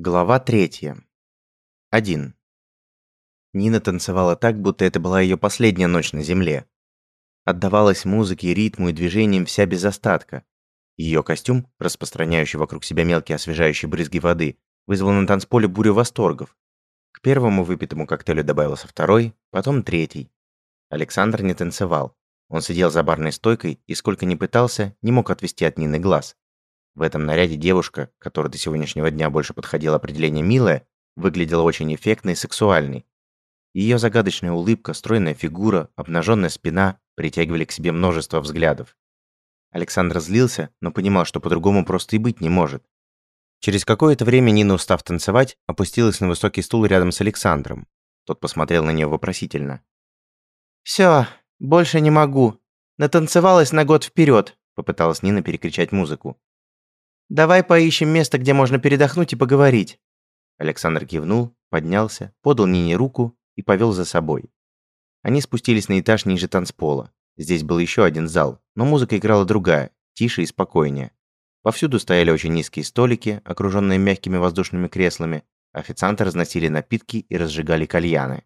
Глава третья. Один. Нина танцевала так, будто это была ее последняя ночь на земле. Отдавалась музыке, ритму и движениям вся без остатка. Ее костюм, распространяющий вокруг себя мелкие освежающие брызги воды, вызвал на танцполе бурю восторгов. К первому выпитому коктейлю добавился второй, потом третий. Александр не танцевал. Он сидел за барной стойкой и, сколько ни пытался, не мог отвести от Нины глаз. В этом наряде девушка, которая до сегодняшнего дня больше подходила определение «милая», выглядела очень эффектной и сексуальной. Ее загадочная улыбка, стройная фигура, обнаженная спина притягивали к себе множество взглядов. Александр злился, но понимал, что по-другому просто и быть не может. Через какое-то время Нина, устав танцевать, опустилась на высокий стул рядом с Александром. Тот посмотрел на нее вопросительно. «Всё, больше не могу. Натанцевалась на год вперед», — попыталась Нина перекричать музыку. Давай поищем место, где можно передохнуть и поговорить». Александр кивнул, поднялся, подал Нине руку и повел за собой. Они спустились на этаж ниже танцпола. Здесь был еще один зал, но музыка играла другая, тише и спокойнее. Повсюду стояли очень низкие столики, окруженные мягкими воздушными креслами. Официанты разносили напитки и разжигали кальяны.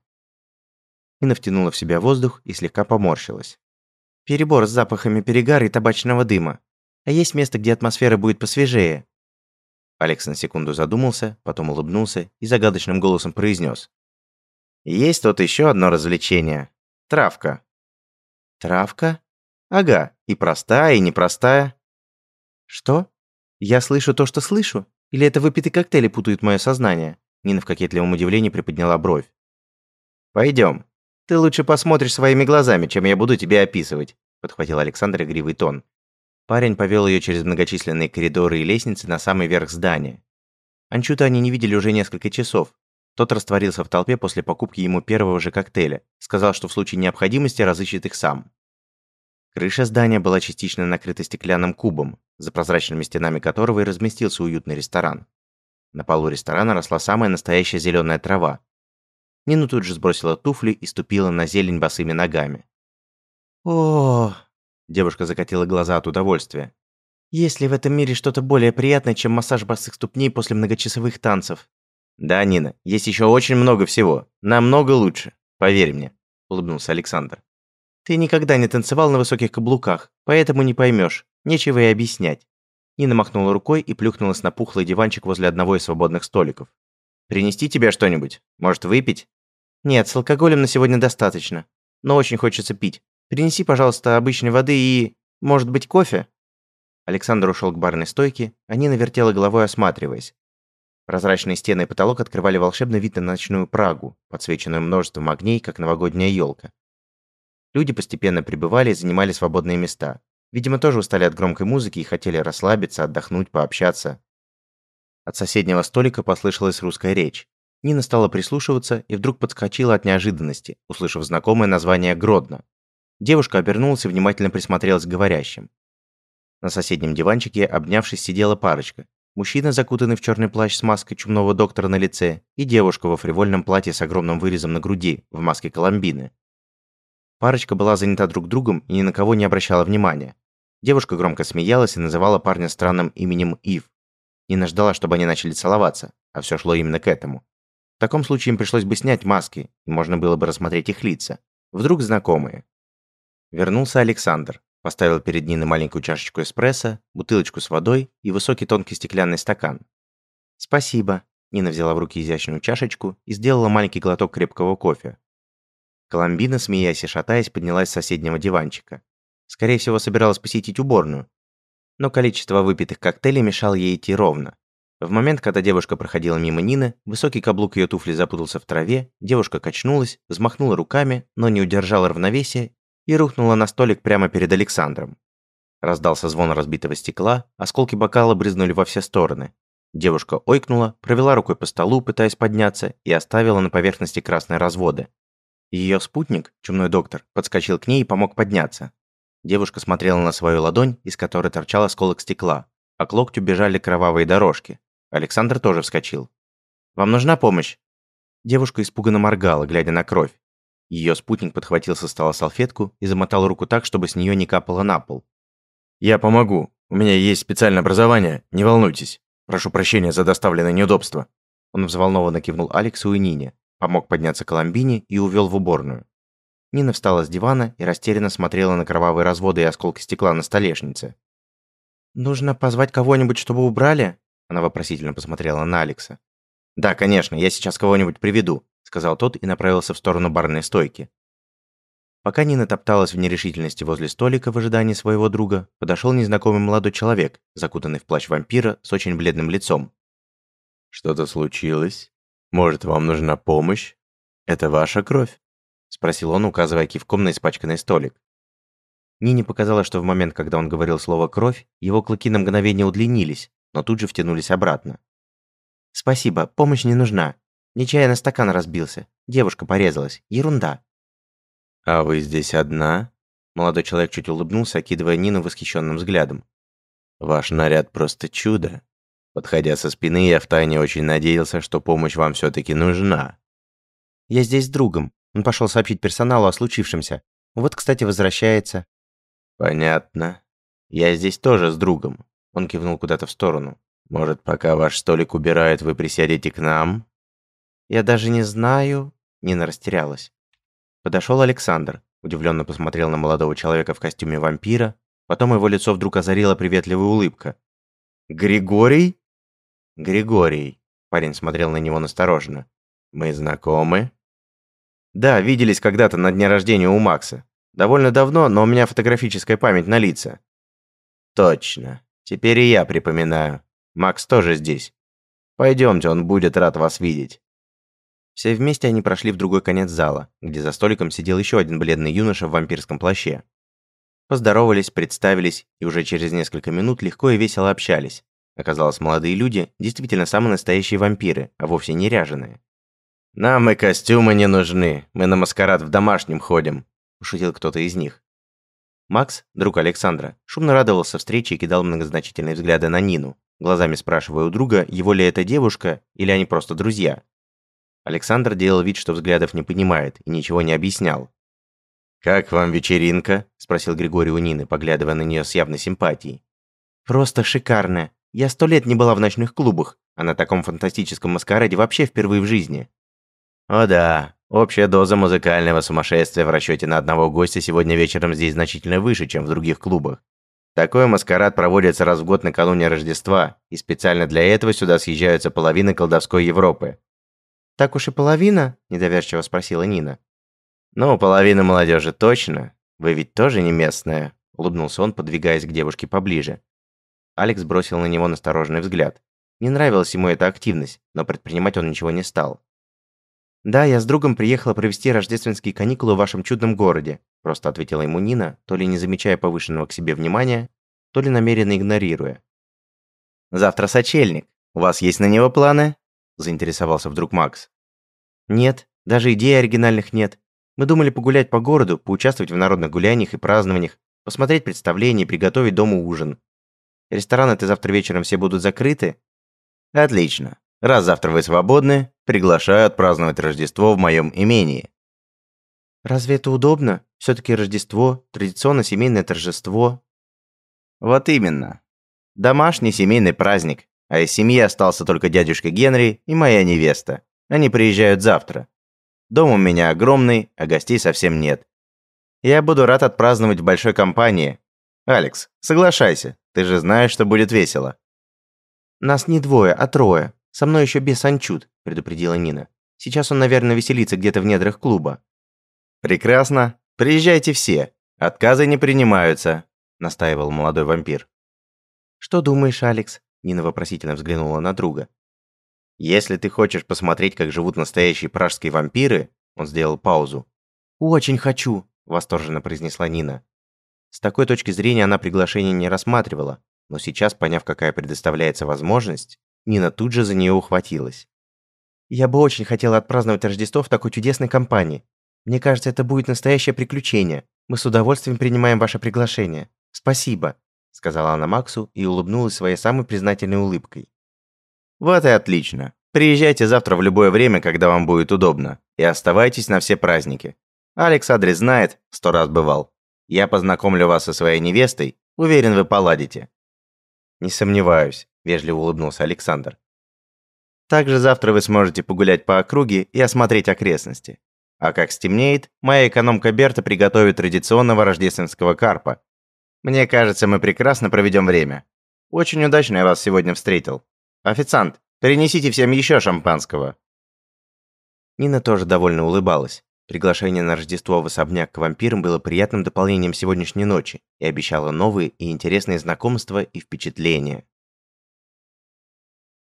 Нина втянула в себя воздух и слегка поморщилась. «Перебор с запахами перегара и табачного дыма. А есть место, где атмосфера будет посвежее». Алекс на секунду задумался, потом улыбнулся и загадочным голосом произнес. «Есть тут еще одно развлечение. Травка». «Травка?» «Ага, и простая, и непростая». «Что? Я слышу то, что слышу? Или это выпитые коктейли путают мое сознание?» Нина в кокетливом удивлении приподняла бровь. «Пойдем. Ты лучше посмотришь своими глазами, чем я буду тебе описывать», подхватил Александр игривый тон. Парень повел ее через многочисленные коридоры и лестницы на самый верх здания. Анчута они не видели уже несколько часов. Тот растворился в толпе после покупки ему первого же коктейля. Сказал, что в случае необходимости разыщет их сам. Крыша здания была частично накрыта стеклянным кубом, за прозрачными стенами которого и разместился уютный ресторан. На полу ресторана росла самая настоящая зеленая трава. Нину тут же сбросила туфли и ступила на зелень босыми ногами. «О, Девушка закатила глаза от удовольствия. Есть ли в этом мире что-то более приятное, чем массаж босых ступней после многочасовых танцев? Да, Нина, есть еще очень много всего. Намного лучше. Поверь мне, улыбнулся Александр. Ты никогда не танцевал на высоких каблуках, поэтому не поймешь. Нечего и объяснять. Нина махнула рукой и плюхнулась на пухлый диванчик возле одного из свободных столиков. «Принести тебе что-нибудь? Может, выпить?» «Нет, с алкоголем на сегодня достаточно. Но очень хочется пить. Принеси, пожалуйста, обычной воды и, может быть, кофе?» Александр ушел к барной стойке, а Нина вертела головой, осматриваясь. Прозрачные стены и потолок открывали волшебный вид на ночную Прагу, подсвеченную множеством огней, как новогодняя елка. Люди постепенно прибывали и занимали свободные места. Видимо, тоже устали от громкой музыки и хотели расслабиться, отдохнуть, пообщаться. От соседнего столика послышалась русская речь. Нина стала прислушиваться и вдруг подскочила от неожиданности, услышав знакомое название «Гродно». Девушка обернулась и внимательно присмотрелась к говорящим. На соседнем диванчике, обнявшись, сидела парочка. Мужчина, закутанный в черный плащ с маской чумного доктора на лице, и девушка во фривольном платье с огромным вырезом на груди, в маске Коломбины. Парочка была занята друг другом и ни на кого не обращала внимания. Девушка громко смеялась и называла парня странным именем Ив. Нина ждала, чтобы они начали целоваться, а все шло именно к этому. В таком случае им пришлось бы снять маски, и можно было бы рассмотреть их лица. Вдруг знакомые. Вернулся Александр, поставил перед Ниной маленькую чашечку эспрессо, бутылочку с водой и высокий тонкий стеклянный стакан. «Спасибо», – Нина взяла в руки изящную чашечку и сделала маленький глоток крепкого кофе. Коломбина, смеясь и шатаясь, поднялась с соседнего диванчика. Скорее всего, собиралась посетить уборную. Но количество выпитых коктейлей мешало ей идти ровно. В момент, когда девушка проходила мимо Нины, высокий каблук ее туфли запутался в траве, девушка качнулась, взмахнула руками, но не удержала равновесия и рухнула на столик прямо перед Александром. Раздался звон разбитого стекла, осколки бокала брызнули во все стороны. Девушка ойкнула, провела рукой по столу, пытаясь подняться, и оставила на поверхности красные разводы. Ее спутник, чумной доктор, подскочил к ней и помог подняться. Девушка смотрела на свою ладонь, из которой торчал осколок стекла, а к локтю бежали кровавые дорожки. Александр тоже вскочил. «Вам нужна помощь?» Девушка испуганно моргала, глядя на кровь. Ее спутник подхватил со стола салфетку и замотал руку так, чтобы с нее не капало на пол. «Я помогу. У меня есть специальное образование, не волнуйтесь. Прошу прощения за доставленное неудобство». Он взволнованно кивнул Алексу и Нине, помог подняться Коломбине и увел в уборную. Нина встала с дивана и растерянно смотрела на кровавые разводы и осколки стекла на столешнице. «Нужно позвать кого-нибудь, чтобы убрали?» Она вопросительно посмотрела на Алекса. «Да, конечно, я сейчас кого-нибудь приведу», сказал тот и направился в сторону барной стойки. Пока Нина топталась в нерешительности возле столика в ожидании своего друга, подошел незнакомый молодой человек, закутанный в плащ вампира с очень бледным лицом. «Что-то случилось? Может, вам нужна помощь? Это ваша кровь?» спросил он, указывая кивком на испачканный столик. Нине показалось, что в момент, когда он говорил слово «кровь», его клыки на мгновение удлинились, но тут же втянулись обратно. «Спасибо, помощь не нужна. Нечаянно стакан разбился. Девушка порезалась. Ерунда». «А вы здесь одна?» Молодой человек чуть улыбнулся, окидывая Нину восхищенным взглядом. «Ваш наряд просто чудо. Подходя со спины, я втайне очень надеялся, что помощь вам все-таки нужна». «Я здесь с другом. Он пошел сообщить персоналу о случившемся. Вот, кстати, возвращается». «Понятно. Я здесь тоже с другом». Он кивнул куда-то в сторону. «Может, пока ваш столик убирает, вы присядете к нам?» «Я даже не знаю...» Нина растерялась. Подошел Александр, удивленно посмотрел на молодого человека в костюме вампира, потом его лицо вдруг озарила приветливая улыбка. «Григорий?» «Григорий», парень смотрел на него настороженно. «Мы знакомы?» «Да, виделись когда-то на дне рождения у Макса. Довольно давно, но у меня фотографическая память на лица». «Точно. Теперь и я припоминаю. Макс тоже здесь. Пойдемте, он будет рад вас видеть». Все вместе они прошли в другой конец зала, где за столиком сидел еще один бледный юноша в вампирском плаще. Поздоровались, представились и уже через несколько минут легко и весело общались. Оказалось, молодые люди действительно самые настоящие вампиры, а вовсе не ряженые. «Нам и костюмы не нужны, мы на маскарад в домашнем ходим», – пошутил кто-то из них. Макс, друг Александра, шумно радовался встрече и кидал многозначительные взгляды на Нину, глазами спрашивая у друга, его ли это девушка или они просто друзья. Александр делал вид, что взглядов не понимает и ничего не объяснял. «Как вам вечеринка?» – спросил Григорий у Нины, поглядывая на нее с явной симпатией. «Просто шикарная. Я сто лет не была в ночных клубах, а на таком фантастическом маскараде вообще впервые в жизни». «О да, общая доза музыкального сумасшествия в расчете на одного гостя сегодня вечером здесь значительно выше, чем в других клубах. Такой маскарад проводится раз в год накануне Рождества, и специально для этого сюда съезжаются половины колдовской Европы. «Так уж и половина?» – недоверчиво спросила Нина. «Ну, половина молодежи точно. Вы ведь тоже не местная?» – улыбнулся он, подвигаясь к девушке поближе. Алекс бросил на него настороженный взгляд. Не нравилась ему эта активность, но предпринимать он ничего не стал. «Да, я с другом приехала провести рождественские каникулы в вашем чудном городе», просто ответила ему Нина, то ли не замечая повышенного к себе внимания, то ли намеренно игнорируя. «Завтра сочельник. У вас есть на него планы?» Заинтересовался вдруг Макс. Нет, даже идей оригинальных нет. Мы думали погулять по городу, поучаствовать в народных гуляниях и празднованиях, посмотреть представления и приготовить дома ужин. Рестораны-то завтра вечером все будут закрыты. Отлично. Раз завтра вы свободны, приглашаю отпраздновать Рождество в моем имении. Разве это удобно? Все-таки Рождество, традиционно семейное торжество. Вот именно. Домашний семейный праздник, а из семьи остался только дядюшка Генри и моя невеста. Они приезжают завтра. Дом у меня огромный, а гостей совсем нет. Я буду рад отпраздновать в большой компании. Алекс, соглашайся, ты же знаешь, что будет весело. Нас не двое, а трое. Со мной еще без Анчут, предупредила Нина. Сейчас он, наверное, веселится где-то в недрах клуба. Прекрасно. Приезжайте все. Отказы не принимаются, настаивал молодой вампир. Что думаешь, Алекс? Нина вопросительно взглянула на друга. «Если ты хочешь посмотреть, как живут настоящие пражские вампиры...» Он сделал паузу. «Очень хочу», — восторженно произнесла Нина. С такой точки зрения она приглашение не рассматривала, но сейчас, поняв, какая предоставляется возможность, Нина тут же за нее ухватилась. «Я бы очень хотела отпраздновать Рождество в такой чудесной компании. Мне кажется, это будет настоящее приключение. Мы с удовольствием принимаем ваше приглашение. Спасибо» сказала она Максу и улыбнулась своей самой признательной улыбкой. Вот и отлично. Приезжайте завтра в любое время, когда вам будет удобно, и оставайтесь на все праздники. Алекс адрес знает, сто раз бывал. Я познакомлю вас со своей невестой, уверен, вы поладите. Не сомневаюсь, вежливо улыбнулся Александр. Также завтра вы сможете погулять по округе и осмотреть окрестности. А как стемнеет, моя экономка Берта приготовит традиционного рождественского карпа. Мне кажется, мы прекрасно проведем время. Очень удачно я вас сегодня встретил. Официант, принесите всем еще шампанского. Нина тоже довольно улыбалась. Приглашение на Рождество в особняк к вампирам было приятным дополнением сегодняшней ночи и обещало новые и интересные знакомства и впечатления.